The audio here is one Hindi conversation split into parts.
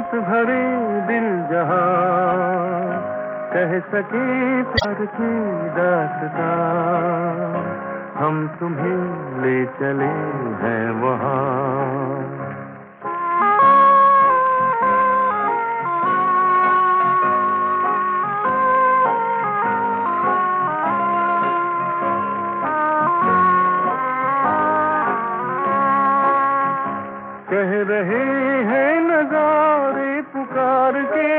भरे दिल जहाँ कह सके प्यार की दासता हम तुम्हें ले चले हैं वहाँ। कह रहे हैं नजारे पुकार के।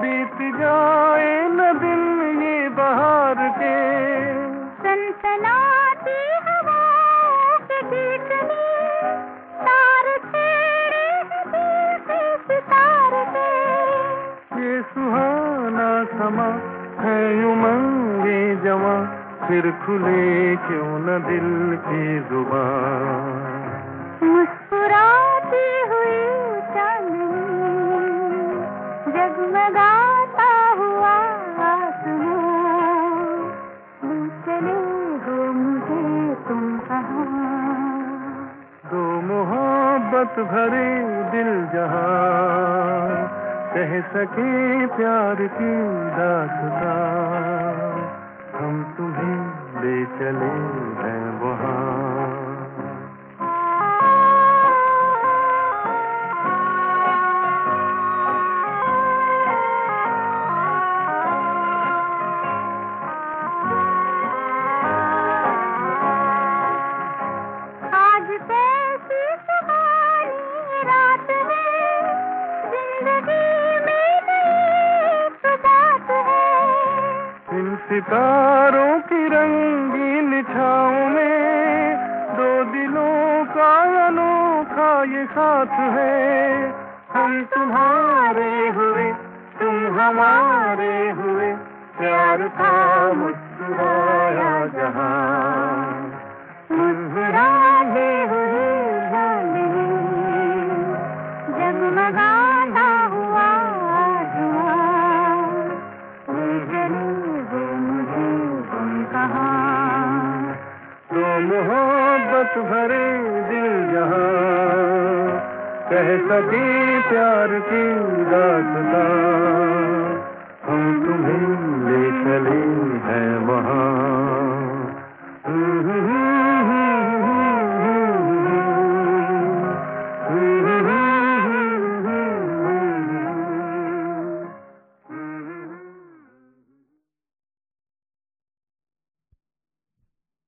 बीत जाए न दिन ये बहार के। सनसनाती हवाओं के गीत में तार छेड़े से सितार के ये सुहाना समा है उमंगे जमा। फिर खुले क्यों न दिल की ज़ुबान? मुस्कुराती हुई चांदनी जगमगाता हुआ आसमां। चले हो मुझे तुम कहाँ? मोहब्बत भरे दिल जहाँ। कह सके प्यार की दासता। हम तुम्हें ले चले हैं वहाँ। सितारों की रंगीन छाओं में दो दिलों का अनोखा ये साथ है। हम तुम्हारे हुए, तुम हमारे हुए, प्यार था मुस्कुराया जहाँ। मोहब्बत भरे दिल जहाँ कह सके प्यार की दासता हम तुम्हें ले चले।